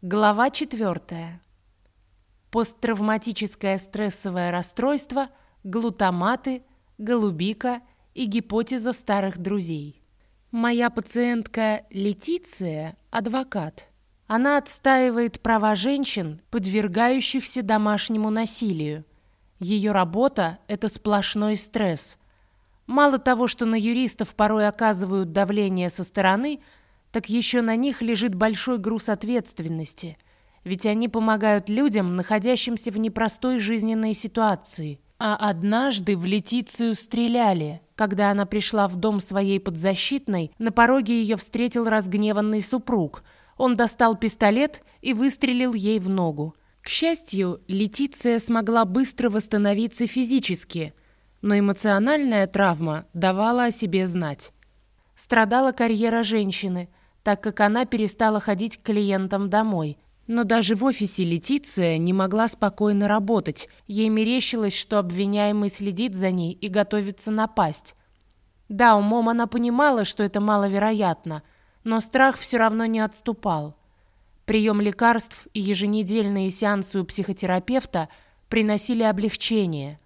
Глава 4. Посттравматическое стрессовое расстройство, глутаматы, голубика и гипотеза старых друзей. Моя пациентка Летиция – адвокат. Она отстаивает права женщин, подвергающихся домашнему насилию. Ее работа – это сплошной стресс. Мало того, что на юристов порой оказывают давление со стороны – так еще на них лежит большой груз ответственности, ведь они помогают людям, находящимся в непростой жизненной ситуации. А однажды в Летицию стреляли. Когда она пришла в дом своей подзащитной, на пороге ее встретил разгневанный супруг. Он достал пистолет и выстрелил ей в ногу. К счастью, Летиция смогла быстро восстановиться физически, но эмоциональная травма давала о себе знать. Страдала карьера женщины – так как она перестала ходить к клиентам домой. Но даже в офисе Летиция не могла спокойно работать. Ей мерещилось, что обвиняемый следит за ней и готовится напасть. Да, умом она понимала, что это маловероятно, но страх все равно не отступал. Прием лекарств и еженедельные сеансы у психотерапевта приносили облегчение.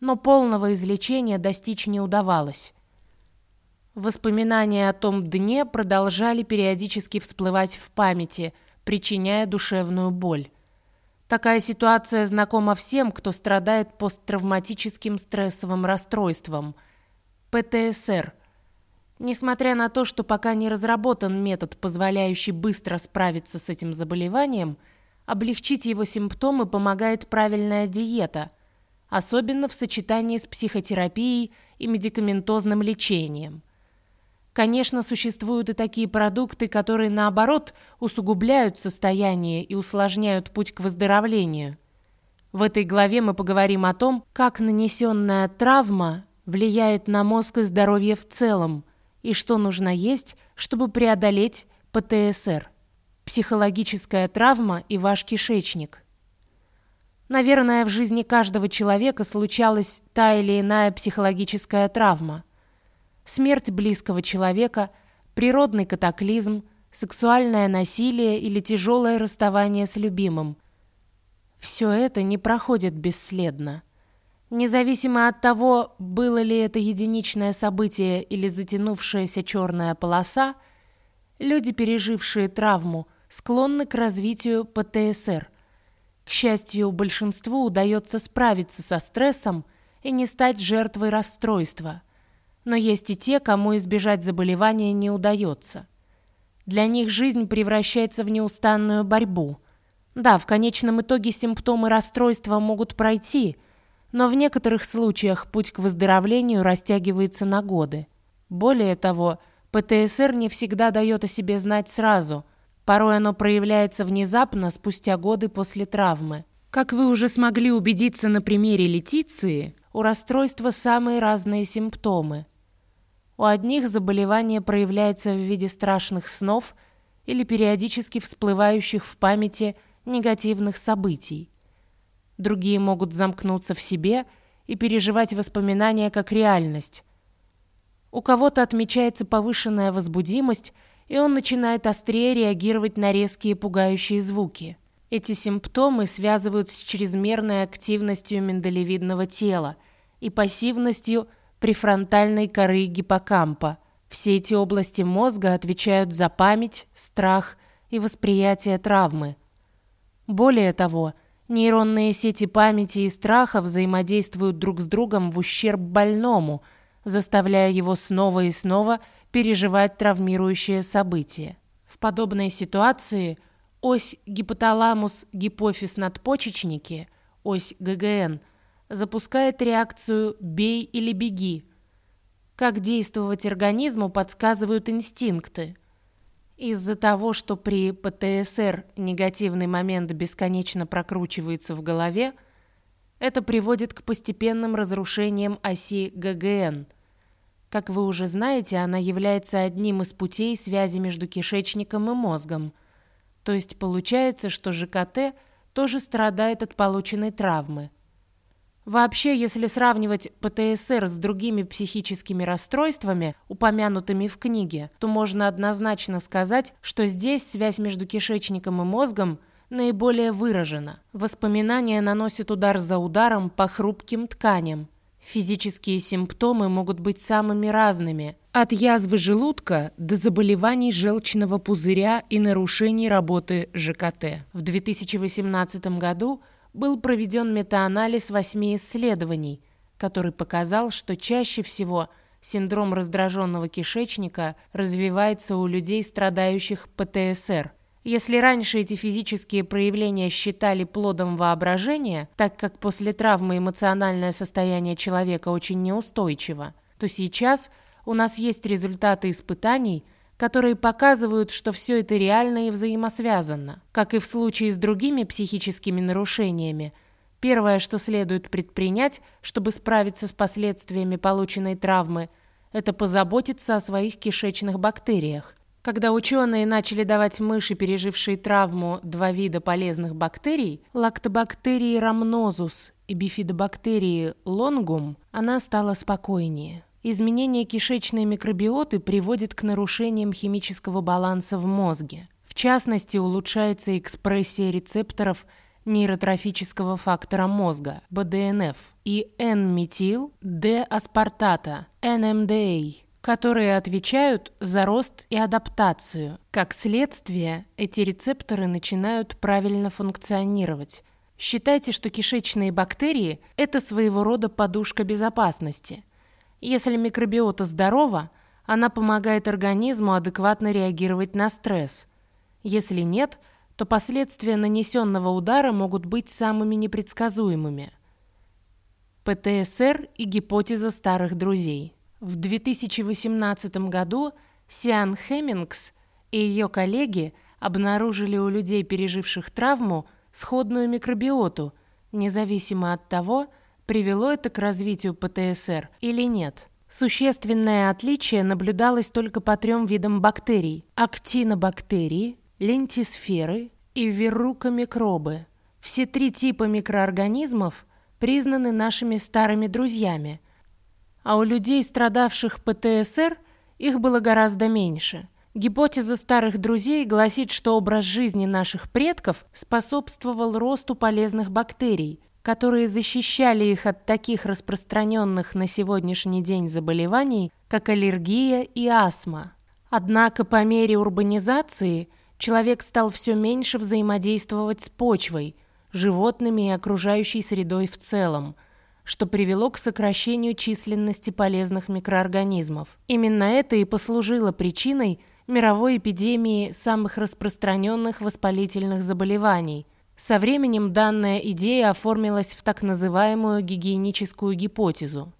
Но полного излечения достичь не удавалось. Воспоминания о том дне продолжали периодически всплывать в памяти, причиняя душевную боль. Такая ситуация знакома всем, кто страдает посттравматическим стрессовым расстройством – ПТСР. Несмотря на то, что пока не разработан метод, позволяющий быстро справиться с этим заболеванием, облегчить его симптомы помогает правильная диета, особенно в сочетании с психотерапией и медикаментозным лечением – Конечно, существуют и такие продукты, которые, наоборот, усугубляют состояние и усложняют путь к выздоровлению. В этой главе мы поговорим о том, как нанесенная травма влияет на мозг и здоровье в целом, и что нужно есть, чтобы преодолеть ПТСР. Психологическая травма и ваш кишечник. Наверное, в жизни каждого человека случалась та или иная психологическая травма – смерть близкого человека, природный катаклизм, сексуальное насилие или тяжелое расставание с любимым. Все это не проходит бесследно. Независимо от того, было ли это единичное событие или затянувшаяся черная полоса, люди, пережившие травму, склонны к развитию ПТСР. К счастью, большинству удается справиться со стрессом и не стать жертвой расстройства – но есть и те, кому избежать заболевания не удается. Для них жизнь превращается в неустанную борьбу. Да, в конечном итоге симптомы расстройства могут пройти, но в некоторых случаях путь к выздоровлению растягивается на годы. Более того, ПТСР не всегда дает о себе знать сразу. Порой оно проявляется внезапно, спустя годы после травмы. Как вы уже смогли убедиться на примере Летиции, у расстройства самые разные симптомы – у одних заболевание проявляется в виде страшных снов или периодически всплывающих в памяти негативных событий. Другие могут замкнуться в себе и переживать воспоминания как реальность. У кого-то отмечается повышенная возбудимость, и он начинает острее реагировать на резкие пугающие звуки. Эти симптомы связывают с чрезмерной активностью миндалевидного тела и пассивностью – префронтальной коры гиппокампа. Все эти области мозга отвечают за память, страх и восприятие травмы. Более того, нейронные сети памяти и страха взаимодействуют друг с другом в ущерб больному, заставляя его снова и снова переживать травмирующее событие. В подобной ситуации ось гипоталамус-гипофиз-надпочечники, ось ГГН – запускает реакцию «бей или беги». Как действовать организму подсказывают инстинкты. Из-за того, что при ПТСР негативный момент бесконечно прокручивается в голове, это приводит к постепенным разрушениям оси ГГН. Как вы уже знаете, она является одним из путей связи между кишечником и мозгом. То есть получается, что ЖКТ тоже страдает от полученной травмы. Вообще, если сравнивать ПТСР с другими психическими расстройствами, упомянутыми в книге, то можно однозначно сказать, что здесь связь между кишечником и мозгом наиболее выражена. Воспоминания наносят удар за ударом по хрупким тканям. Физические симптомы могут быть самыми разными, от язвы желудка до заболеваний желчного пузыря и нарушений работы ЖКТ. В 2018 году был проведен метаанализ восьми исследований, который показал, что чаще всего синдром раздраженного кишечника развивается у людей, страдающих ПТСР. Если раньше эти физические проявления считали плодом воображения, так как после травмы эмоциональное состояние человека очень неустойчиво, то сейчас у нас есть результаты испытаний – которые показывают, что все это реально и взаимосвязано. Как и в случае с другими психическими нарушениями, первое, что следует предпринять, чтобы справиться с последствиями полученной травмы, это позаботиться о своих кишечных бактериях. Когда ученые начали давать мыши, пережившие травму, два вида полезных бактерий, лактобактерии рамнозус и бифидобактерии лонгум, она стала спокойнее. Изменение кишечной микробиоты приводит к нарушениям химического баланса в мозге. В частности, улучшается экспрессия рецепторов нейротрофического фактора мозга, БДНФ, и N-метил-D-аспартата, NMDA, которые отвечают за рост и адаптацию. Как следствие, эти рецепторы начинают правильно функционировать. Считайте, что кишечные бактерии – это своего рода подушка безопасности – если микробиота здорова, она помогает организму адекватно реагировать на стресс. Если нет, то последствия нанесенного удара могут быть самыми непредсказуемыми. ПТСР и гипотеза старых друзей. В 2018 году Сиан Хеммингс и ее коллеги обнаружили у людей, переживших травму, сходную микробиоту, независимо от того, привело это к развитию ПТСР или нет. Существенное отличие наблюдалось только по трем видам бактерий – актинобактерии, лентисферы и веррукомикробы. Все три типа микроорганизмов признаны нашими старыми друзьями, а у людей, страдавших ПТСР, их было гораздо меньше. Гипотеза старых друзей гласит, что образ жизни наших предков способствовал росту полезных бактерий, которые защищали их от таких распространенных на сегодняшний день заболеваний, как аллергия и астма. Однако по мере урбанизации человек стал все меньше взаимодействовать с почвой, животными и окружающей средой в целом, что привело к сокращению численности полезных микроорганизмов. Именно это и послужило причиной мировой эпидемии самых распространенных воспалительных заболеваний – со временем данная идея оформилась в так называемую гигиеническую гипотезу.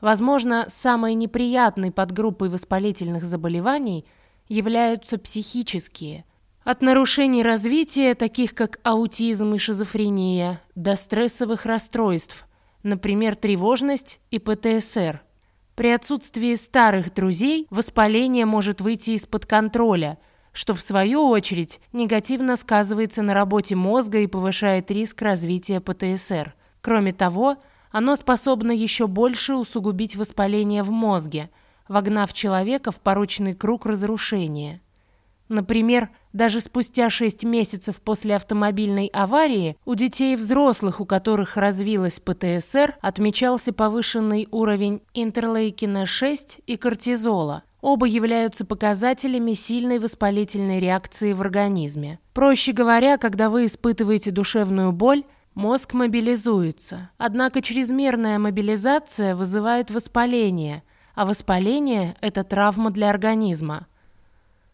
Возможно, самой неприятной подгруппой воспалительных заболеваний являются психические. От нарушений развития, таких как аутизм и шизофрения, до стрессовых расстройств, например, тревожность и ПТСР. При отсутствии старых друзей воспаление может выйти из-под контроля – что в свою очередь негативно сказывается на работе мозга и повышает риск развития ПТСР. Кроме того, оно способно еще больше усугубить воспаление в мозге, вогнав человека в порочный круг разрушения. Например, даже спустя 6 месяцев после автомобильной аварии у детей и взрослых, у которых развилась ПТСР, отмечался повышенный уровень интерлейкина-6 и кортизола, Оба являются показателями сильной воспалительной реакции в организме. Проще говоря, когда вы испытываете душевную боль, мозг мобилизуется. Однако чрезмерная мобилизация вызывает воспаление, а воспаление – это травма для организма.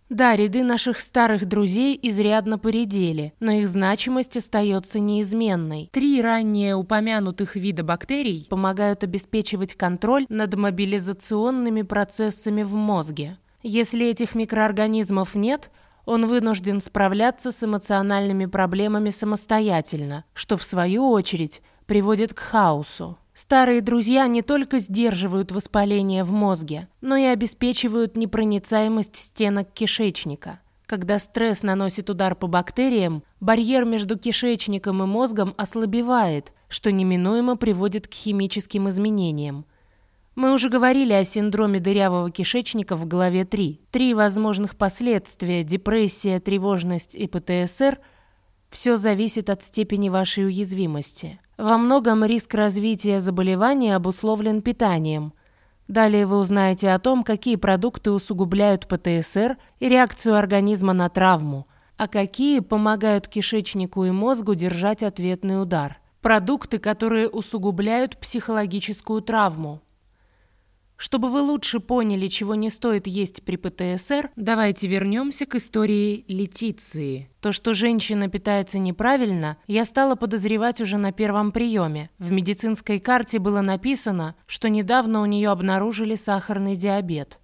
Да, ряды наших старых друзей изрядно поредели, но их значимость остается неизменной. Три ранее упомянутых вида бактерий помогают обеспечивать контроль над мобилизационными процессами в мозге. Если этих микроорганизмов нет, он вынужден справляться с эмоциональными проблемами самостоятельно, что в свою очередь приводит к хаосу. Старые друзья не только сдерживают воспаление в мозге, но и обеспечивают непроницаемость стенок кишечника. Когда стресс наносит удар по бактериям, барьер между кишечником и мозгом ослабевает, что неминуемо приводит к химическим изменениям. Мы уже говорили о синдроме дырявого кишечника в главе 3. Три возможных последствия – депрессия, тревожность и ПТСР – все зависит от степени вашей уязвимости. Во многом риск развития заболевания обусловлен питанием. Далее вы узнаете о том, какие продукты усугубляют ПТСР и реакцию организма на травму, а какие помогают кишечнику и мозгу держать ответный удар. Продукты, которые усугубляют психологическую травму. Чтобы вы лучше поняли, чего не стоит есть при ПТСР, давайте вернемся к истории Летиции. То, что женщина питается неправильно, я стала подозревать уже на первом приеме. В медицинской карте было написано, что недавно у нее обнаружили сахарный диабет.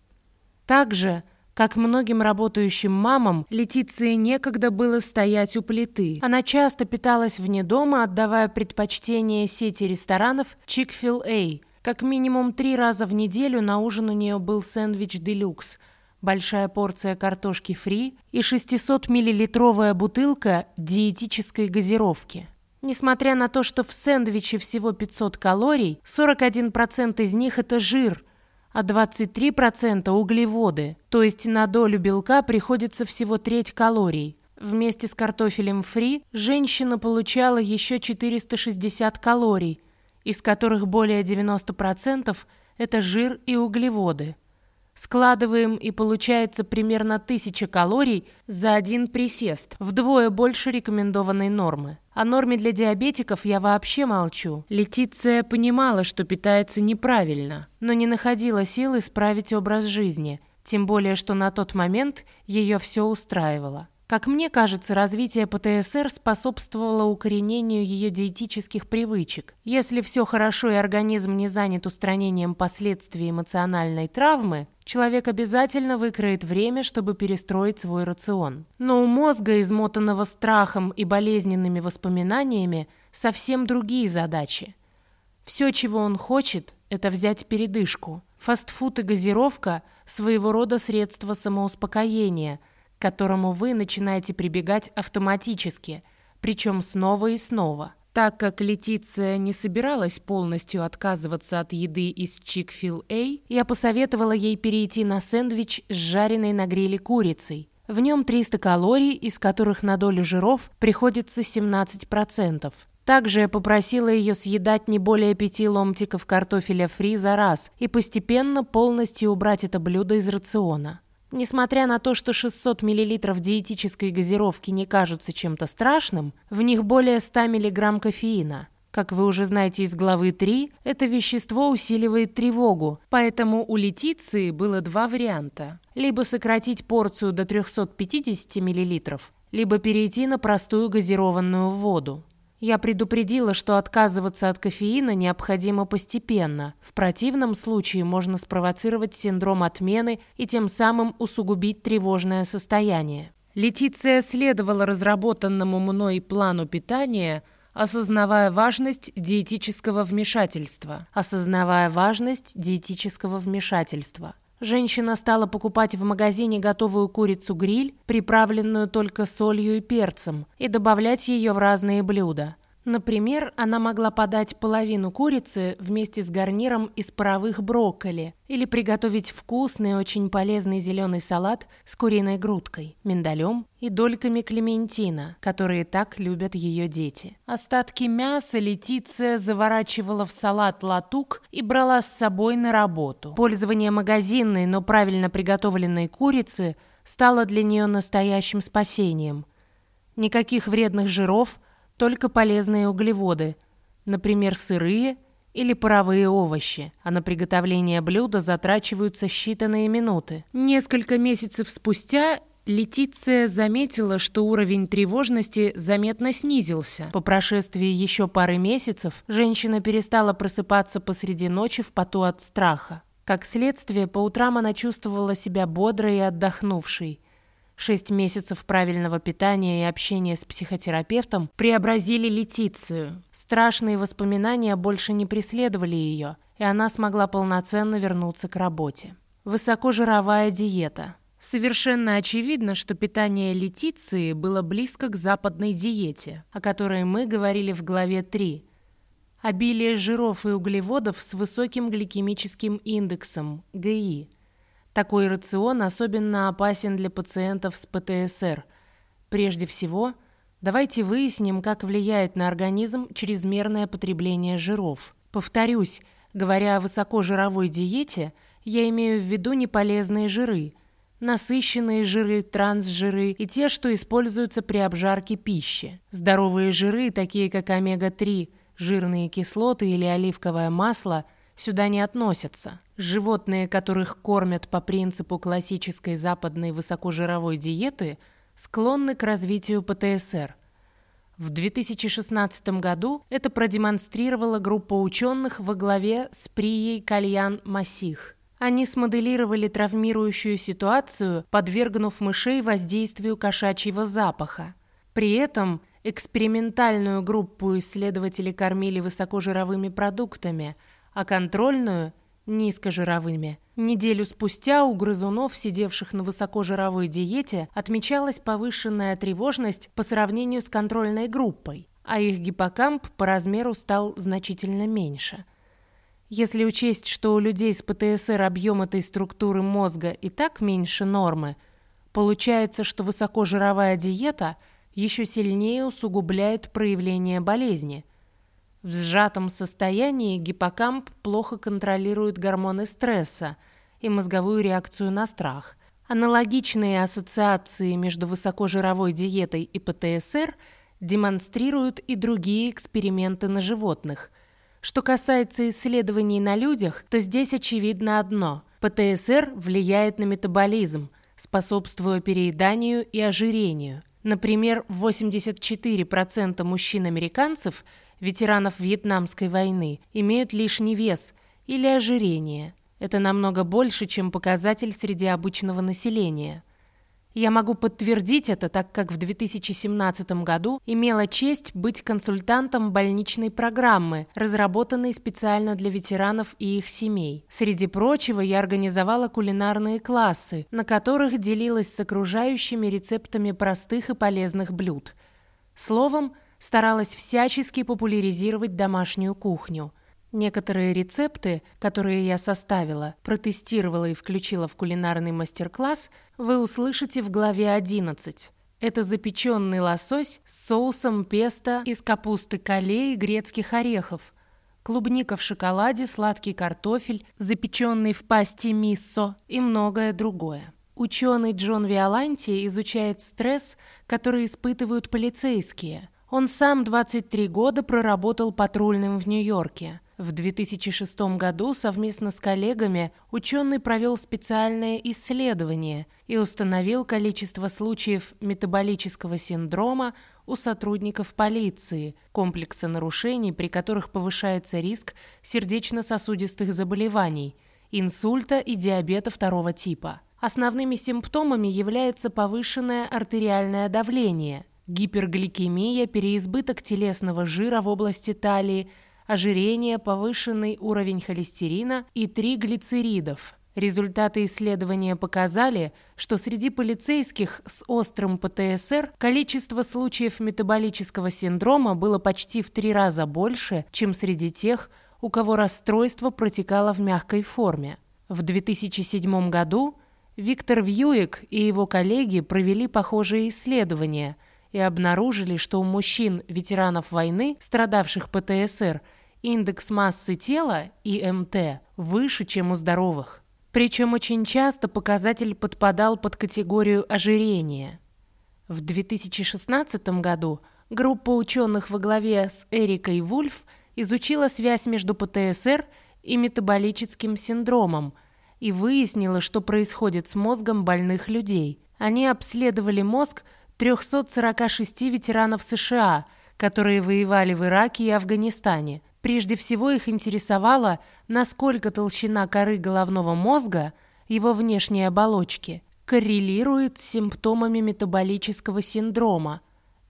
Также, как многим работающим мамам, Летиции некогда было стоять у плиты. Она часто питалась вне дома, отдавая предпочтение сети ресторанов Chick-fil-A – как минимум три раза в неделю на ужин у нее был сэндвич «Делюкс», большая порция картошки фри и 600-миллилитровая бутылка диетической газировки. Несмотря на то, что в сэндвиче всего 500 калорий, 41% из них это жир, а 23% углеводы, то есть на долю белка приходится всего треть калорий. Вместе с картофелем фри женщина получала еще 460 калорий – из которых более 90% это жир и углеводы. Складываем и получается примерно 1000 калорий за один присест, вдвое больше рекомендованной нормы. О норме для диабетиков я вообще молчу. Летиция понимала, что питается неправильно, но не находила сил исправить образ жизни, тем более что на тот момент ее все устраивало. Как мне кажется, развитие ПТСР способствовало укоренению ее диетических привычек. Если все хорошо и организм не занят устранением последствий эмоциональной травмы, человек обязательно выкроет время, чтобы перестроить свой рацион. Но у мозга, измотанного страхом и болезненными воспоминаниями, совсем другие задачи. Все, чего он хочет, это взять передышку. Фастфуд и газировка – своего рода средство самоуспокоения – к которому вы начинаете прибегать автоматически, причем снова и снова. Так как Летиция не собиралась полностью отказываться от еды из Chick-fil-A, я посоветовала ей перейти на сэндвич с жареной на гриле курицей. В нем 300 калорий, из которых на долю жиров приходится 17%. Также я попросила ее съедать не более пяти ломтиков картофеля фри за раз и постепенно полностью убрать это блюдо из рациона. Несмотря на то, что 600 мл диетической газировки не кажутся чем-то страшным, в них более 100 мг кофеина. Как вы уже знаете из главы 3, это вещество усиливает тревогу, поэтому у Летиции было два варианта. Либо сократить порцию до 350 мл, либо перейти на простую газированную воду. Я предупредила, что отказываться от кофеина необходимо постепенно. В противном случае можно спровоцировать синдром отмены и тем самым усугубить тревожное состояние. Летиция следовала разработанному мной плану питания, осознавая важность диетического вмешательства. Осознавая важность диетического вмешательства. Женщина стала покупать в магазине готовую курицу-гриль, приправленную только солью и перцем, и добавлять ее в разные блюда. Например, она могла подать половину курицы вместе с гарниром из паровых брокколи или приготовить вкусный, очень полезный зеленый салат с куриной грудкой, миндалем и дольками клементина, которые так любят ее дети. Остатки мяса Летиция заворачивала в салат латук и брала с собой на работу. Пользование магазинной, но правильно приготовленной курицы стало для нее настоящим спасением. Никаких вредных жиров – только полезные углеводы, например, сырые или паровые овощи, а на приготовление блюда затрачиваются считанные минуты. Несколько месяцев спустя Летиция заметила, что уровень тревожности заметно снизился. По прошествии еще пары месяцев женщина перестала просыпаться посреди ночи в поту от страха. Как следствие, по утрам она чувствовала себя бодрой и отдохнувшей. Шесть месяцев правильного питания и общения с психотерапевтом преобразили Летицию. Страшные воспоминания больше не преследовали ее, и она смогла полноценно вернуться к работе. Высокожировая диета. Совершенно очевидно, что питание Летиции было близко к западной диете, о которой мы говорили в главе 3. Обилие жиров и углеводов с высоким гликемическим индексом, ГИ. Такой рацион особенно опасен для пациентов с ПТСР. Прежде всего, давайте выясним, как влияет на организм чрезмерное потребление жиров. Повторюсь, говоря о высокожировой диете, я имею в виду неполезные жиры, насыщенные жиры, трансжиры и те, что используются при обжарке пищи. Здоровые жиры, такие как омега-3, Жирные кислоты или оливковое масло сюда не относятся. Животные, которых кормят по принципу классической западной высокожировой диеты, склонны к развитию ПТСР. В 2016 году это продемонстрировала группа ученых во главе с Прией Кальян Масих. Они смоделировали травмирующую ситуацию, подвергнув мышей воздействию кошачьего запаха. При этом Экспериментальную группу исследователи кормили высокожировыми продуктами, а контрольную – низкожировыми. Неделю спустя у грызунов, сидевших на высокожировой диете, отмечалась повышенная тревожность по сравнению с контрольной группой, а их гиппокамп по размеру стал значительно меньше. Если учесть, что у людей с ПТСР объем этой структуры мозга и так меньше нормы, получается, что высокожировая диета – еще сильнее усугубляет проявление болезни. В сжатом состоянии гиппокамп плохо контролирует гормоны стресса и мозговую реакцию на страх. Аналогичные ассоциации между высокожировой диетой и ПТСР демонстрируют и другие эксперименты на животных. Что касается исследований на людях, то здесь очевидно одно – ПТСР влияет на метаболизм, способствуя перееданию и ожирению – Например, 84% мужчин-американцев, ветеранов Вьетнамской войны, имеют лишний вес или ожирение. Это намного больше, чем показатель среди обычного населения. Я могу подтвердить это, так как в 2017 году имела честь быть консультантом больничной программы, разработанной специально для ветеранов и их семей. Среди прочего, я организовала кулинарные классы, на которых делилась с окружающими рецептами простых и полезных блюд. Словом, старалась всячески популяризировать домашнюю кухню – Некоторые рецепты, которые я составила, протестировала и включила в кулинарный мастер-класс, вы услышите в главе 11. Это запеченный лосось с соусом песто из капусты кале и грецких орехов, клубника в шоколаде, сладкий картофель, запеченный в пасте миссо и многое другое. Ученый Джон Виоланти изучает стресс, который испытывают полицейские. Он сам 23 года проработал патрульным в Нью-Йорке. В 2006 году совместно с коллегами ученый провел специальное исследование и установил количество случаев метаболического синдрома у сотрудников полиции, комплекса нарушений, при которых повышается риск сердечно-сосудистых заболеваний, инсульта и диабета второго типа. Основными симптомами является повышенное артериальное давление, гипергликемия, переизбыток телесного жира в области талии, ожирение, повышенный уровень холестерина и триглицеридов. Результаты исследования показали, что среди полицейских с острым ПТСР количество случаев метаболического синдрома было почти в три раза больше, чем среди тех, у кого расстройство протекало в мягкой форме. В 2007 году Виктор Вьюик и его коллеги провели похожие исследования и обнаружили, что у мужчин, ветеранов войны, страдавших ПТСР, индекс массы тела, ИМТ, выше, чем у здоровых. Причем очень часто показатель подпадал под категорию ожирения. В 2016 году группа ученых во главе с Эрикой Вульф изучила связь между ПТСР и метаболическим синдромом и выяснила, что происходит с мозгом больных людей. Они обследовали мозг 346 ветеранов США, которые воевали в Ираке и Афганистане – Прежде всего их интересовало, насколько толщина коры головного мозга, его внешней оболочки, коррелирует с симптомами метаболического синдрома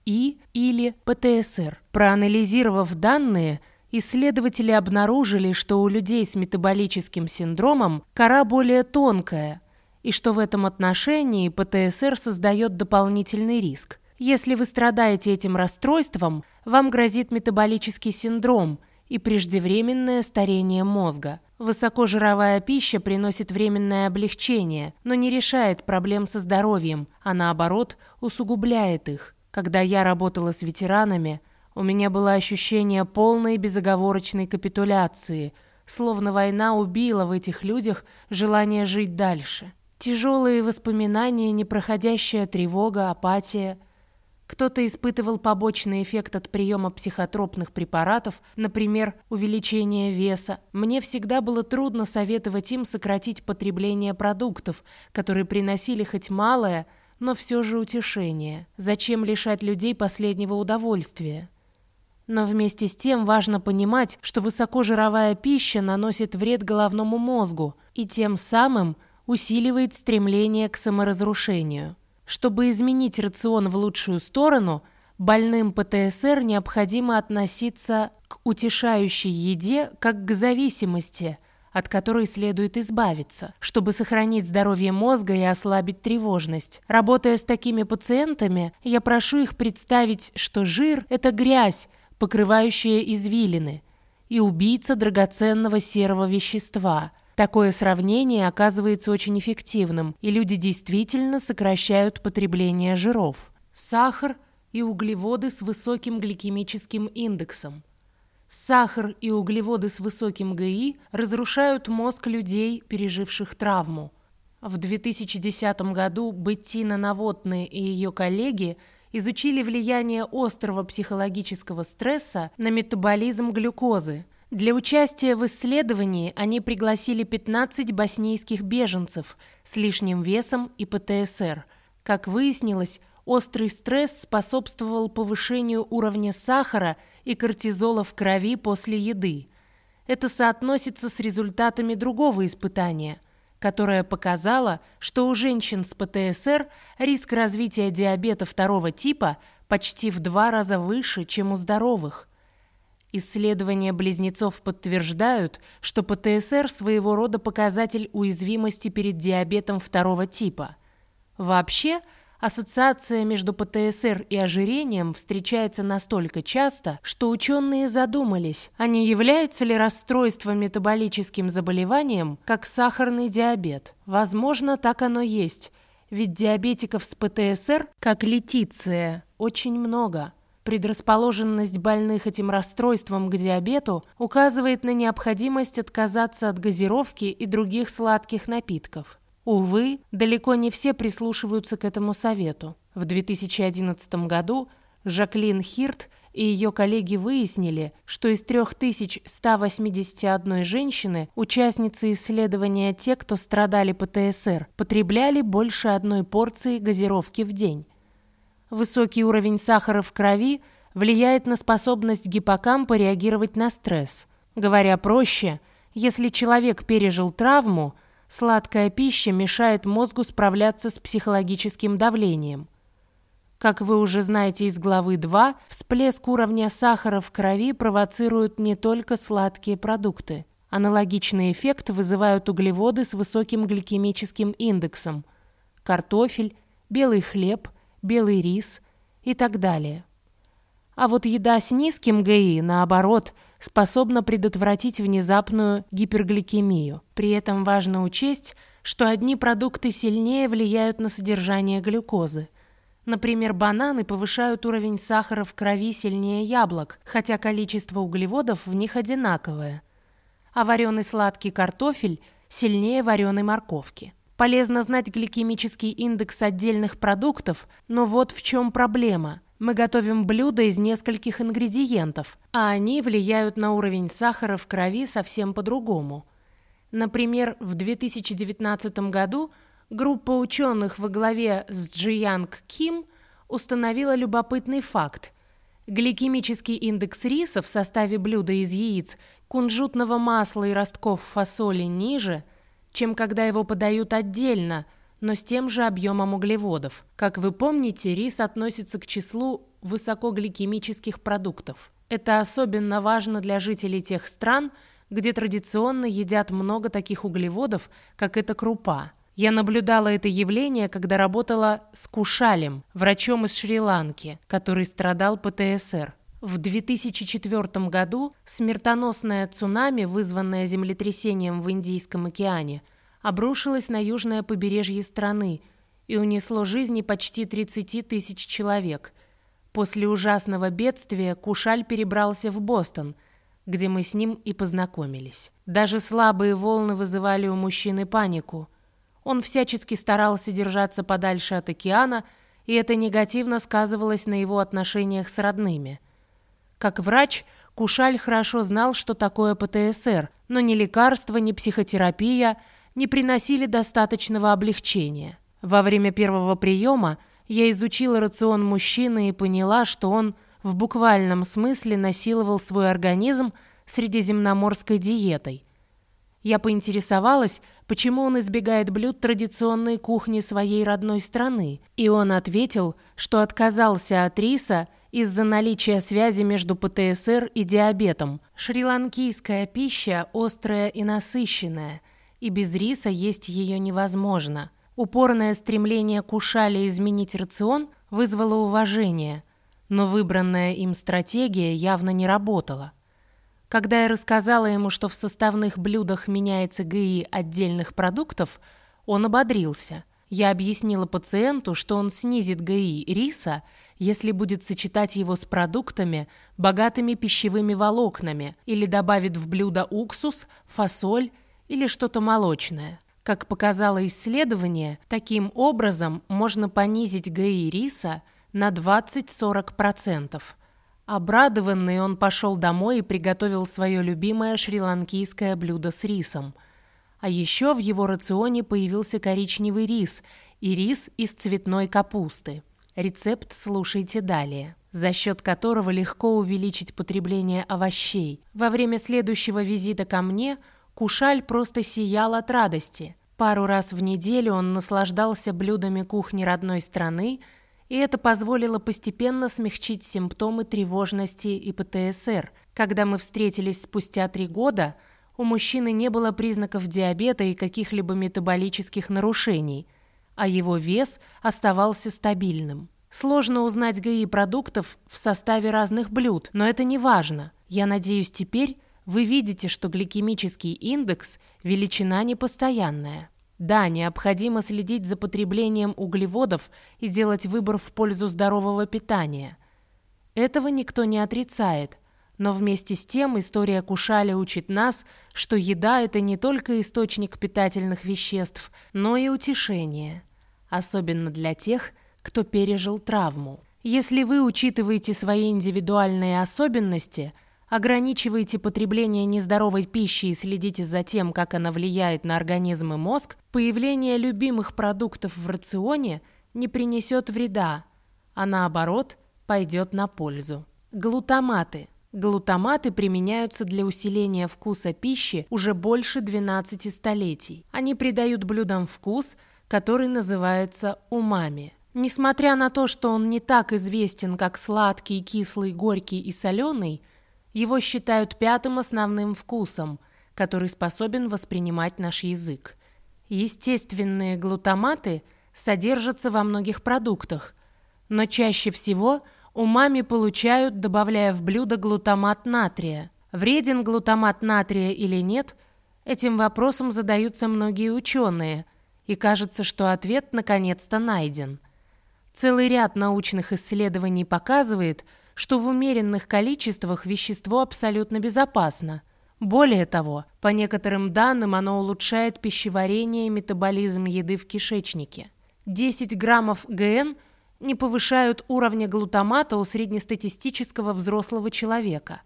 и или ПТСР. Проанализировав данные, исследователи обнаружили, что у людей с метаболическим синдромом кора более тонкая, и что в этом отношении ПТСР создает дополнительный риск. Если вы страдаете этим расстройством, вам грозит метаболический синдром – и преждевременное старение мозга. Высокожировая пища приносит временное облегчение, но не решает проблем со здоровьем, а наоборот усугубляет их. Когда я работала с ветеранами, у меня было ощущение полной безоговорочной капитуляции, словно война убила в этих людях желание жить дальше. Тяжелые воспоминания, непроходящая тревога, апатия – кто-то испытывал побочный эффект от приема психотропных препаратов, например, увеличение веса. Мне всегда было трудно советовать им сократить потребление продуктов, которые приносили хоть малое, но все же утешение. Зачем лишать людей последнего удовольствия? Но вместе с тем важно понимать, что высокожировая пища наносит вред головному мозгу и тем самым усиливает стремление к саморазрушению. Чтобы изменить рацион в лучшую сторону, больным ПТСР необходимо относиться к утешающей еде как к зависимости, от которой следует избавиться, чтобы сохранить здоровье мозга и ослабить тревожность. Работая с такими пациентами, я прошу их представить, что жир – это грязь, покрывающая извилины, и убийца драгоценного серого вещества – Такое сравнение оказывается очень эффективным, и люди действительно сокращают потребление жиров. Сахар и углеводы с высоким гликемическим индексом. Сахар и углеводы с высоким ГИ разрушают мозг людей, переживших травму. В 2010 году Беттина Новотная и ее коллеги изучили влияние острого психологического стресса на метаболизм глюкозы – для участия в исследовании они пригласили 15 боснийских беженцев с лишним весом и ПТСР. Как выяснилось, острый стресс способствовал повышению уровня сахара и кортизола в крови после еды. Это соотносится с результатами другого испытания, которое показало, что у женщин с ПТСР риск развития диабета второго типа почти в два раза выше, чем у здоровых – Исследования близнецов подтверждают, что ПТСР своего рода показатель уязвимости перед диабетом второго типа. Вообще, ассоциация между ПТСР и ожирением встречается настолько часто, что ученые задумались, а не является ли расстройство метаболическим заболеванием, как сахарный диабет. Возможно, так оно есть, ведь диабетиков с ПТСР, как Летиция, очень много – Предрасположенность больных этим расстройством к диабету указывает на необходимость отказаться от газировки и других сладких напитков. Увы, далеко не все прислушиваются к этому совету. В 2011 году Жаклин Хирт и ее коллеги выяснили, что из 3181 женщины, участницы исследования те, кто страдали ПТСР, потребляли больше одной порции газировки в день. Высокий уровень сахара в крови влияет на способность гиппокампа реагировать на стресс. Говоря проще, если человек пережил травму, сладкая пища мешает мозгу справляться с психологическим давлением. Как вы уже знаете из главы 2, всплеск уровня сахара в крови провоцирует не только сладкие продукты. Аналогичный эффект вызывают углеводы с высоким гликемическим индексом – картофель, белый хлеб, белый рис и так далее. А вот еда с низким ГИ, наоборот, способна предотвратить внезапную гипергликемию. При этом важно учесть, что одни продукты сильнее влияют на содержание глюкозы. Например, бананы повышают уровень сахара в крови сильнее яблок, хотя количество углеводов в них одинаковое. А вареный сладкий картофель сильнее вареной морковки. Полезно знать гликемический индекс отдельных продуктов, но вот в чем проблема. Мы готовим блюда из нескольких ингредиентов, а они влияют на уровень сахара в крови совсем по-другому. Например, в 2019 году группа ученых во главе с Джиянг Ким установила любопытный факт. Гликемический индекс риса в составе блюда из яиц, кунжутного масла и ростков фасоли ниже – чем когда его подают отдельно, но с тем же объемом углеводов. Как вы помните, рис относится к числу высокогликемических продуктов. Это особенно важно для жителей тех стран, где традиционно едят много таких углеводов, как эта крупа. Я наблюдала это явление, когда работала с Кушалем, врачом из Шри-Ланки, который страдал ПТСР. В 2004 году смертоносное цунами, вызванное землетрясением в Индийском океане, обрушилось на южное побережье страны и унесло жизни почти 30 тысяч человек. После ужасного бедствия Кушаль перебрался в Бостон, где мы с ним и познакомились. Даже слабые волны вызывали у мужчины панику. Он всячески старался держаться подальше от океана, и это негативно сказывалось на его отношениях с родными. Как врач, Кушаль хорошо знал, что такое ПТСР, но ни лекарства, ни психотерапия не приносили достаточного облегчения. Во время первого приема я изучила рацион мужчины и поняла, что он в буквальном смысле насиловал свой организм средиземноморской диетой. Я поинтересовалась, почему он избегает блюд традиционной кухни своей родной страны, и он ответил, что отказался от риса из-за наличия связи между ПТСР и диабетом. Шри-ланкийская пища острая и насыщенная, и без риса есть ее невозможно. Упорное стремление Кушали изменить рацион вызвало уважение, но выбранная им стратегия явно не работала. Когда я рассказала ему, что в составных блюдах меняется ГИ отдельных продуктов, он ободрился. Я объяснила пациенту, что он снизит ГИ риса если будет сочетать его с продуктами, богатыми пищевыми волокнами, или добавит в блюдо уксус, фасоль или что-то молочное. Как показало исследование, таким образом можно понизить ГИ риса на 20-40%. Обрадованный он пошел домой и приготовил свое любимое шри-ланкийское блюдо с рисом. А еще в его рационе появился коричневый рис и рис из цветной капусты. Рецепт слушайте далее за счет которого легко увеличить потребление овощей. Во время следующего визита ко мне Кушаль просто сиял от радости. Пару раз в неделю он наслаждался блюдами кухни родной страны, и это позволило постепенно смягчить симптомы тревожности и ПТСР. Когда мы встретились спустя три года, у мужчины не было признаков диабета и каких-либо метаболических нарушений – а его вес оставался стабильным. Сложно узнать ГИ продуктов в составе разных блюд, но это не важно. Я надеюсь, теперь вы видите, что гликемический индекс – величина непостоянная. Да, необходимо следить за потреблением углеводов и делать выбор в пользу здорового питания. Этого никто не отрицает, но вместе с тем история Кушаля учит нас, что еда – это не только источник питательных веществ, но и утешение. Особенно для тех, кто пережил травму. Если вы учитываете свои индивидуальные особенности, ограничиваете потребление нездоровой пищи и следите за тем, как она влияет на организм и мозг, появление любимых продуктов в рационе не принесет вреда, а наоборот пойдет на пользу. Глутаматы – Глутаматы применяются для усиления вкуса пищи уже больше 12 столетий. Они придают блюдам вкус, который называется умами. Несмотря на то, что он не так известен, как сладкий, кислый, горький и соленый, его считают пятым основным вкусом, который способен воспринимать наш язык. Естественные глутаматы содержатся во многих продуктах, но чаще всего – Умами получают, добавляя в блюдо глутамат натрия. Вреден глутамат натрия или нет, этим вопросом задаются многие ученые, и кажется, что ответ наконец-то найден. Целый ряд научных исследований показывает, что в умеренных количествах вещество абсолютно безопасно. Более того, по некоторым данным оно улучшает пищеварение и метаболизм еды в кишечнике. 10 граммов ГН – не повышают уровня глутамата у среднестатистического взрослого человека.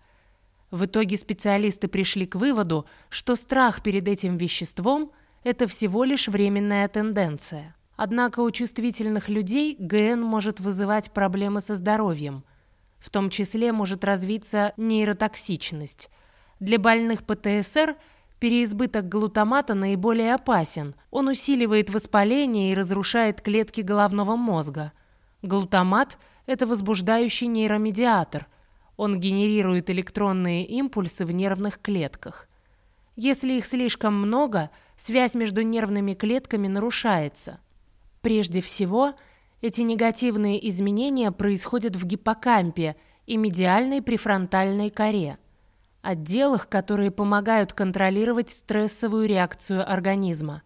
В итоге специалисты пришли к выводу, что страх перед этим веществом – это всего лишь временная тенденция. Однако у чувствительных людей ГН может вызывать проблемы со здоровьем. В том числе может развиться нейротоксичность. Для больных ПТСР переизбыток глутамата наиболее опасен. Он усиливает воспаление и разрушает клетки головного мозга – Глутамат – это возбуждающий нейромедиатор. Он генерирует электронные импульсы в нервных клетках. Если их слишком много, связь между нервными клетками нарушается. Прежде всего, эти негативные изменения происходят в гиппокампе и медиальной префронтальной коре, отделах, которые помогают контролировать стрессовую реакцию организма.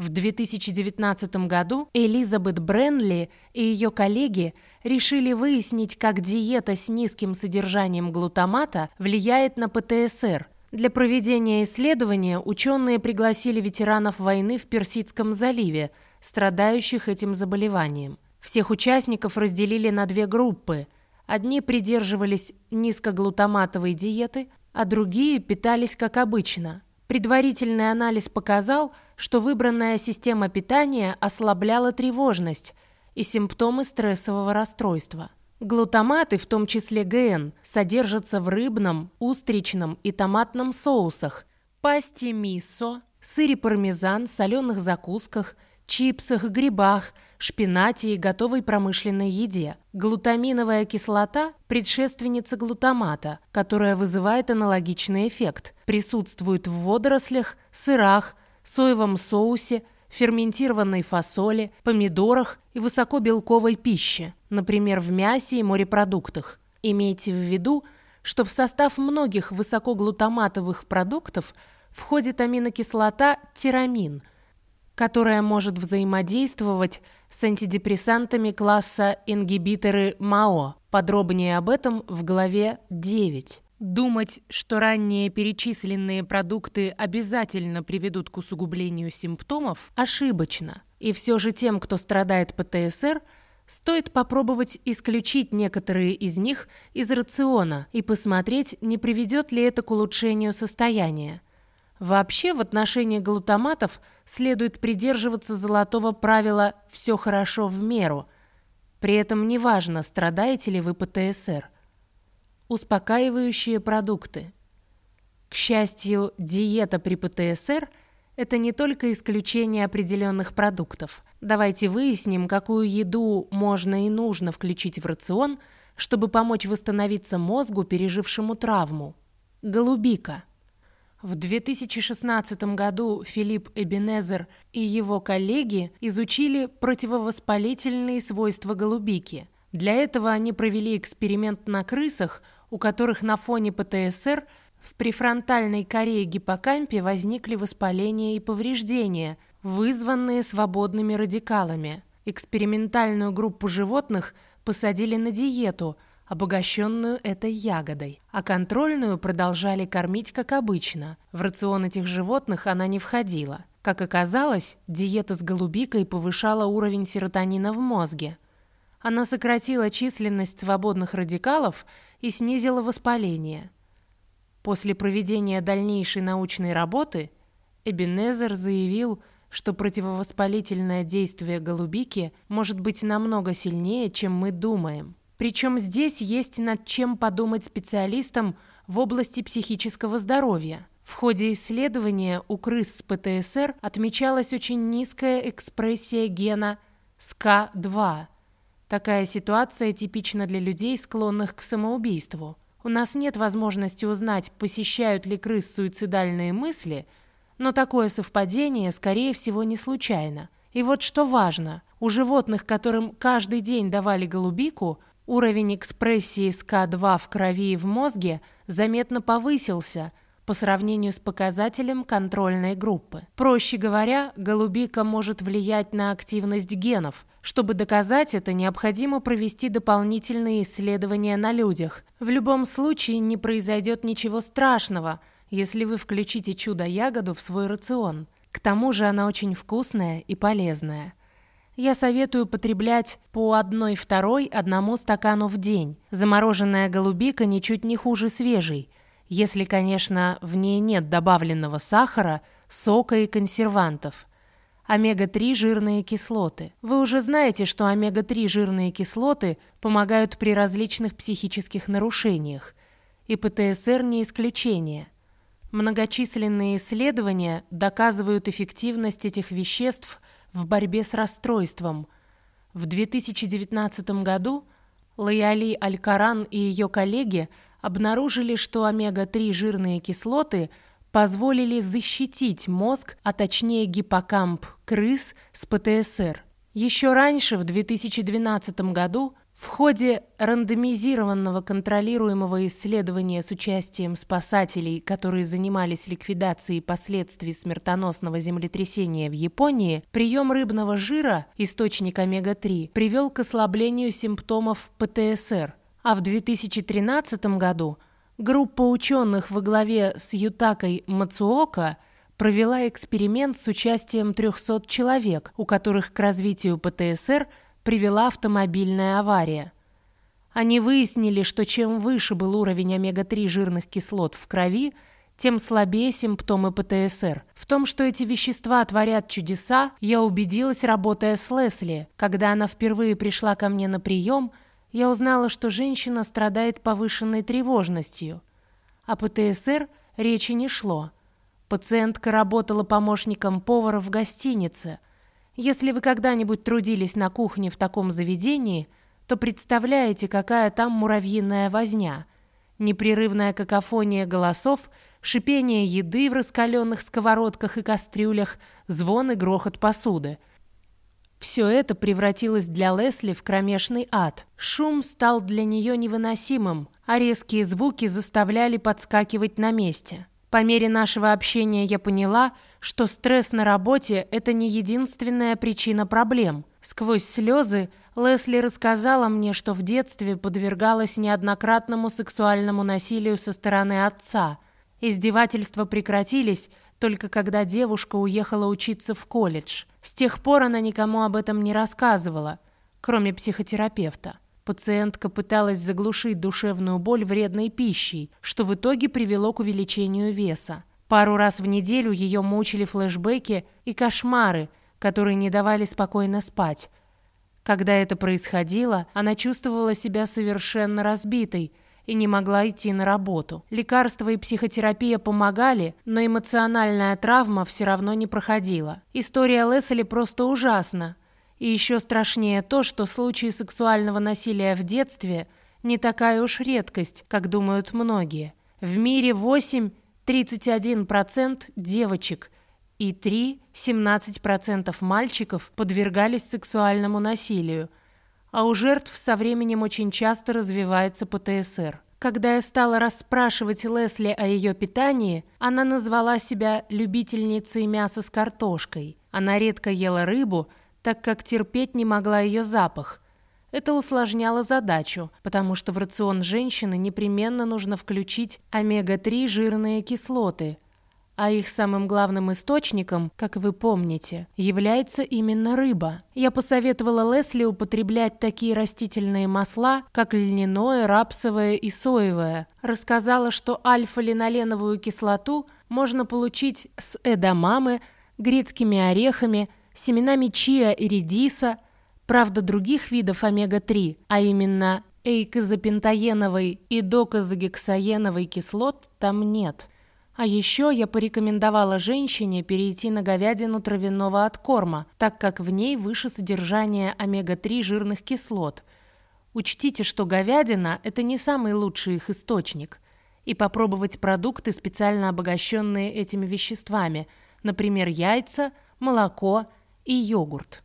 В 2019 году Элизабет Бренли и ее коллеги решили выяснить, как диета с низким содержанием глутамата влияет на ПТСР. Для проведения исследования ученые пригласили ветеранов войны в Персидском заливе, страдающих этим заболеванием. Всех участников разделили на две группы. Одни придерживались низкоглутаматовой диеты, а другие питались как обычно. Предварительный анализ показал, что выбранная система питания ослабляла тревожность и симптомы стрессового расстройства. Глутаматы, в том числе ГН, содержатся в рыбном, устричном и томатном соусах, пасте мисо, сыре пармезан, соленых закусках, чипсах, грибах, шпинате и готовой промышленной еде. Глутаминовая кислота – предшественница глутамата, которая вызывает аналогичный эффект. Присутствует в водорослях, сырах, соевом соусе, ферментированной фасоли, помидорах и высокобелковой пище, например, в мясе и морепродуктах. Имейте в виду, что в состав многих высокоглутаматовых продуктов входит аминокислота тирамин, которая может взаимодействовать с антидепрессантами класса ингибиторы МАО. Подробнее об этом в главе 9. Думать, что ранее перечисленные продукты обязательно приведут к усугублению симптомов, ошибочно. И все же тем, кто страдает ПТСР, стоит попробовать исключить некоторые из них из рациона и посмотреть, не приведет ли это к улучшению состояния. Вообще, в отношении глутаматов следует придерживаться золотого правила «все хорошо в меру». При этом неважно, страдаете ли вы ПТСР – успокаивающие продукты. К счастью, диета при ПТСР – это не только исключение определенных продуктов. Давайте выясним, какую еду можно и нужно включить в рацион, чтобы помочь восстановиться мозгу, пережившему травму. Голубика. В 2016 году Филипп Эбенезер и его коллеги изучили противовоспалительные свойства голубики. Для этого они провели эксперимент на крысах – у которых на фоне ПТСР в префронтальной коре гиппокампе возникли воспаления и повреждения, вызванные свободными радикалами. Экспериментальную группу животных посадили на диету, обогащенную этой ягодой, а контрольную продолжали кормить как обычно. В рацион этих животных она не входила. Как оказалось, диета с голубикой повышала уровень серотонина в мозге. Она сократила численность свободных радикалов снизила воспаление. После проведения дальнейшей научной работы Эбенезер заявил, что противовоспалительное действие голубики может быть намного сильнее, чем мы думаем. Причем здесь есть над чем подумать специалистам в области психического здоровья. В ходе исследования у крыс с ПТСР отмечалась очень низкая экспрессия гена СК2 – Такая ситуация типична для людей, склонных к самоубийству. У нас нет возможности узнать, посещают ли крыс суицидальные мысли, но такое совпадение, скорее всего, не случайно. И вот что важно, у животных, которым каждый день давали голубику, уровень экспрессии СК2 в крови и в мозге заметно повысился по сравнению с показателем контрольной группы. Проще говоря, голубика может влиять на активность генов – чтобы доказать это, необходимо провести дополнительные исследования на людях. В любом случае не произойдет ничего страшного, если вы включите чудо-ягоду в свой рацион. К тому же она очень вкусная и полезная. Я советую потреблять по одной-второй одному стакану в день. Замороженная голубика ничуть не хуже свежей, если, конечно, в ней нет добавленного сахара, сока и консервантов омега-3 жирные кислоты. Вы уже знаете, что омега-3 жирные кислоты помогают при различных психических нарушениях, и ПТСР не исключение. Многочисленные исследования доказывают эффективность этих веществ в борьбе с расстройством. В 2019 году Лаяли Алькаран и ее коллеги обнаружили, что омега-3 жирные кислоты – позволили защитить мозг, а точнее гиппокамп крыс с ПТСР. Еще раньше, в 2012 году, В ходе рандомизированного контролируемого исследования с участием спасателей, которые занимались ликвидацией последствий смертоносного землетрясения в Японии, прием рыбного жира, источник омега-3, привел к ослаблению симптомов ПТСР. А в 2013 году группа ученых во главе с Ютакой Мацуока провела эксперимент с участием 300 человек, у которых к развитию ПТСР – привела автомобильная авария. Они выяснили, что чем выше был уровень омега-3 жирных кислот в крови, тем слабее симптомы ПТСР. В том, что эти вещества творят чудеса, я убедилась, работая с Лесли. Когда она впервые пришла ко мне на прием, я узнала, что женщина страдает повышенной тревожностью. О ПТСР речи не шло. Пациентка работала помощником повара в гостинице – если вы когда-нибудь трудились на кухне в таком заведении, то представляете, какая там муравьиная возня. Непрерывная какофония голосов, шипение еды в раскаленных сковородках и кастрюлях, звон и грохот посуды. Все это превратилось для Лесли в кромешный ад. Шум стал для нее невыносимым, а резкие звуки заставляли подскакивать на месте. По мере нашего общения я поняла, что стресс на работе – это не единственная причина проблем. Сквозь слезы Лесли рассказала мне, что в детстве подвергалась неоднократному сексуальному насилию со стороны отца. Издевательства прекратились только когда девушка уехала учиться в колледж. С тех пор она никому об этом не рассказывала, кроме психотерапевта. Пациентка пыталась заглушить душевную боль вредной пищей, что в итоге привело к увеличению веса. Пару раз в неделю ее мучили флешбеки и кошмары, которые не давали спокойно спать. Когда это происходило, она чувствовала себя совершенно разбитой и не могла идти на работу. Лекарства и психотерапия помогали, но эмоциональная травма все равно не проходила. История Лесли просто ужасна. И еще страшнее то, что случаи сексуального насилия в детстве не такая уж редкость, как думают многие. В мире 8-31% девочек и 3-17% мальчиков подвергались сексуальному насилию, а у жертв со временем очень часто развивается ПТСР. Когда я стала расспрашивать Лесли о ее питании, она назвала себя любительницей мяса с картошкой. Она редко ела рыбу – так как терпеть не могла ее запах. Это усложняло задачу, потому что в рацион женщины непременно нужно включить омега-3 жирные кислоты, а их самым главным источником, как вы помните, является именно рыба. Я посоветовала Лесли употреблять такие растительные масла, как льняное, рапсовое и соевое. Рассказала, что альфа-линоленовую кислоту можно получить с эдамамы, грецкими орехами – семенами чиа и редиса, правда других видов омега-3, а именно эйкозапентаеновой и докозагексаеновой кислот там нет. А еще я порекомендовала женщине перейти на говядину травяного откорма, так как в ней выше содержание омега-3 жирных кислот. Учтите, что говядина – это не самый лучший их источник. И попробовать продукты, специально обогащенные этими веществами, например, яйца, молоко – и йогурт.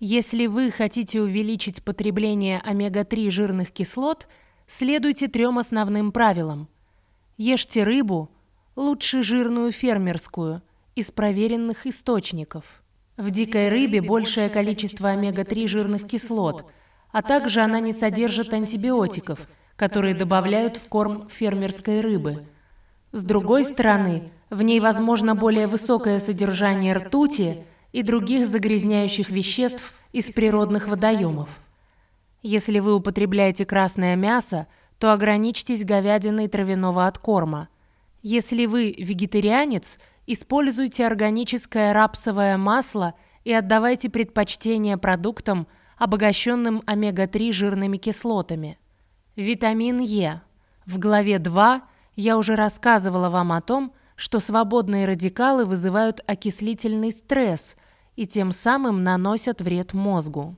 Если вы хотите увеличить потребление омега-3 жирных кислот, следуйте трем основным правилам. Ешьте рыбу, лучше жирную фермерскую, из проверенных источников. В дикой рыбе большее количество омега-3 жирных кислот, а также она не содержит антибиотиков, которые добавляют в корм фермерской рыбы. С другой стороны, в ней возможно более высокое содержание ртути – и других загрязняющих веществ из природных водоемов. Если вы употребляете красное мясо, то ограничьтесь говядиной травяного откорма. Если вы вегетарианец, используйте органическое рапсовое масло и отдавайте предпочтение продуктам, обогащенным омега-3 жирными кислотами. Витамин Е. В главе 2 я уже рассказывала вам о том, что свободные радикалы вызывают окислительный стресс и тем самым наносят вред мозгу.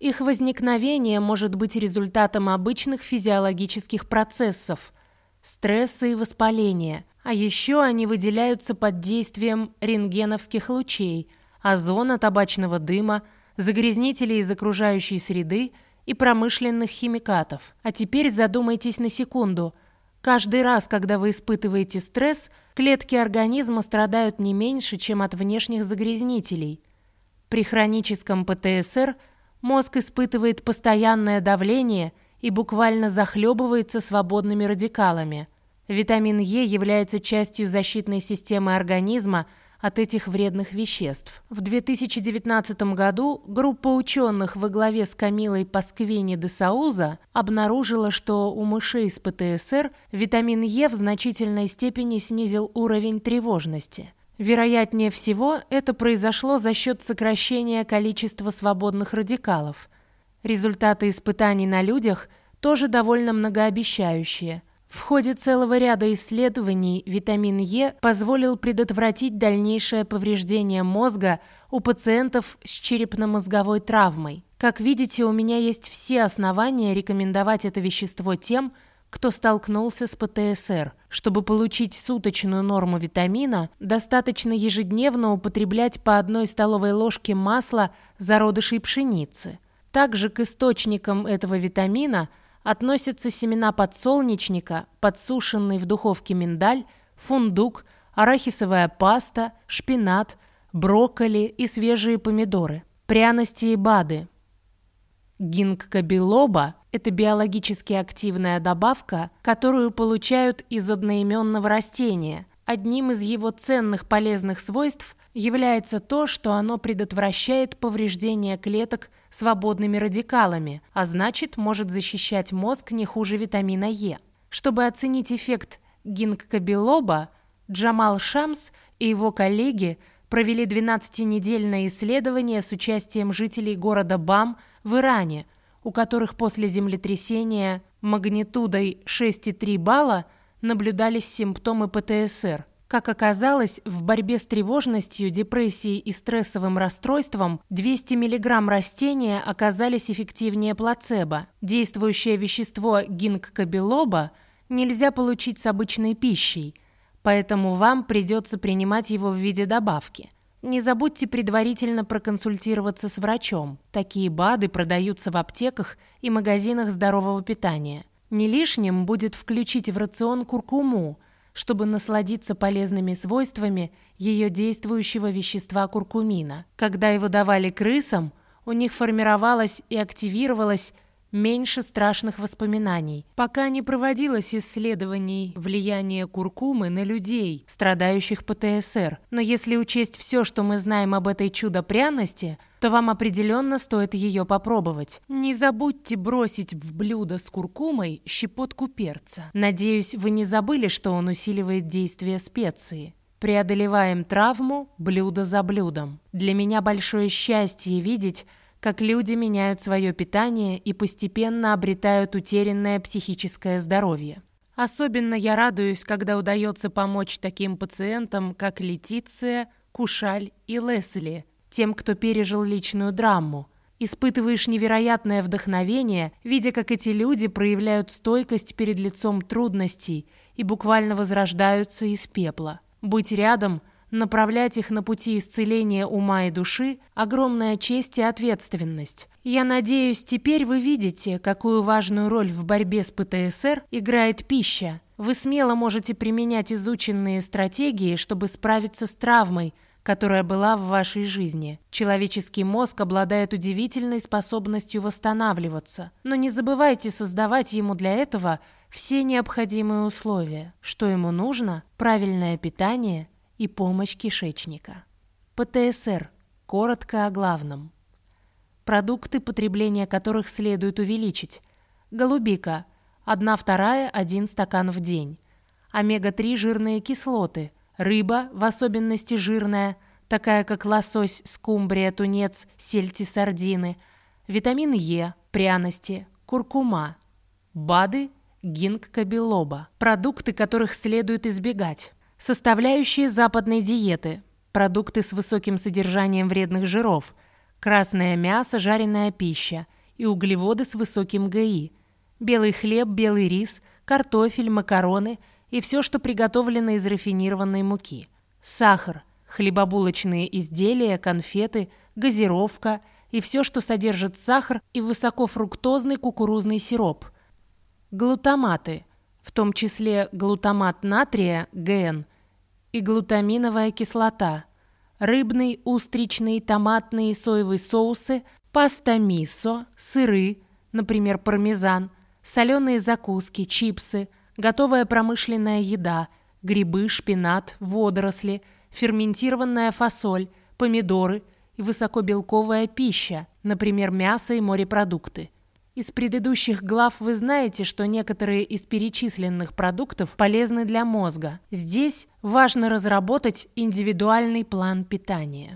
Их возникновение может быть результатом обычных физиологических процессов – стресса и воспаления, а еще они выделяются под действием рентгеновских лучей, озона, табачного дыма, загрязнителей из окружающей среды и промышленных химикатов. А теперь задумайтесь на секунду. Каждый раз, когда вы испытываете стресс, клетки организма страдают не меньше, чем от внешних загрязнителей. При хроническом ПТСР мозг испытывает постоянное давление и буквально захлебывается свободными радикалами. Витамин Е является частью защитной системы организма – от этих вредных веществ. В 2019 году группа ученых во главе с Камилой Пасквини де Сауза обнаружила, что у мышей с ПТСР витамин Е в значительной степени снизил уровень тревожности. Вероятнее всего, это произошло за счет сокращения количества свободных радикалов. Результаты испытаний на людях тоже довольно многообещающие – в ходе целого ряда исследований витамин Е позволил предотвратить дальнейшее повреждение мозга у пациентов с черепно-мозговой травмой. Как видите, у меня есть все основания рекомендовать это вещество тем, кто столкнулся с ПТСР. Чтобы получить суточную норму витамина, достаточно ежедневно употреблять по одной столовой ложке масла зародышей пшеницы. Также к источникам этого витамина – относятся семена подсолнечника, подсушенный в духовке миндаль, фундук, арахисовая паста, шпинат, брокколи и свежие помидоры, пряности и БАДы. Гингка билоба – это биологически активная добавка, которую получают из одноименного растения. Одним из его ценных полезных свойств является то, что оно предотвращает повреждение клеток свободными радикалами, а значит, может защищать мозг не хуже витамина Е. Чтобы оценить эффект гинкобилоба, Джамал Шамс и его коллеги провели 12-недельное исследование с участием жителей города Бам в Иране, у которых после землетрясения магнитудой 6,3 балла наблюдались симптомы ПТСР. Как оказалось, в борьбе с тревожностью, депрессией и стрессовым расстройством 200 мг растения оказались эффективнее плацебо. Действующее вещество гинкобилоба нельзя получить с обычной пищей, поэтому вам придется принимать его в виде добавки. Не забудьте предварительно проконсультироваться с врачом. Такие БАДы продаются в аптеках и магазинах здорового питания. Не лишним будет включить в рацион куркуму – чтобы насладиться полезными свойствами ее действующего вещества куркумина. Когда его давали крысам, у них формировалась и активировалась меньше страшных воспоминаний. Пока не проводилось исследований влияния куркумы на людей, страдающих ПТСР. Но если учесть все, что мы знаем об этой чудо-пряности, то вам определенно стоит ее попробовать. Не забудьте бросить в блюдо с куркумой щепотку перца. Надеюсь, вы не забыли, что он усиливает действие специи. Преодолеваем травму блюдо за блюдом. Для меня большое счастье видеть, как люди меняют свое питание и постепенно обретают утерянное психическое здоровье. Особенно я радуюсь, когда удается помочь таким пациентам, как Летиция, Кушаль и Лесли, тем, кто пережил личную драму. Испытываешь невероятное вдохновение, видя, как эти люди проявляют стойкость перед лицом трудностей и буквально возрождаются из пепла. Быть рядом – Направлять их на пути исцеления ума и души – огромная честь и ответственность. Я надеюсь, теперь вы видите, какую важную роль в борьбе с ПТСР играет пища. Вы смело можете применять изученные стратегии, чтобы справиться с травмой, которая была в вашей жизни. Человеческий мозг обладает удивительной способностью восстанавливаться, но не забывайте создавать ему для этого все необходимые условия. Что ему нужно? Правильное питание – и помощь кишечника. ПТСР. Коротко о главном. Продукты, потребления которых следует увеличить. Голубика. 1 вторая, 1 стакан в день. Омега-3 жирные кислоты. Рыба, в особенности жирная, такая как лосось, скумбрия, тунец, сельти, сардины. Витамин Е, пряности, куркума. БАДы, гинкка билоба. Продукты, которых следует избегать. Составляющие западной диеты. Продукты с высоким содержанием вредных жиров. Красное мясо, жареная пища. И углеводы с высоким ГИ. Белый хлеб, белый рис, картофель, макароны и все, что приготовлено из рафинированной муки. Сахар, хлебобулочные изделия, конфеты, газировка, и все, что содержит сахар и высокофруктозный кукурузный сироп. Глутаматы, в том числе глутамат натрия, ГН, и глутаминовая кислота, рыбный, устричный, томатный и соевый соусы, паста мисо, сыры, например, пармезан, соленые закуски, чипсы, готовая промышленная еда, грибы, шпинат, водоросли, ферментированная фасоль, помидоры и высокобелковая пища, например, мясо и морепродукты. Из предыдущих глав вы знаете, что некоторые из перечисленных продуктов полезны для мозга. Здесь важно разработать индивидуальный план питания.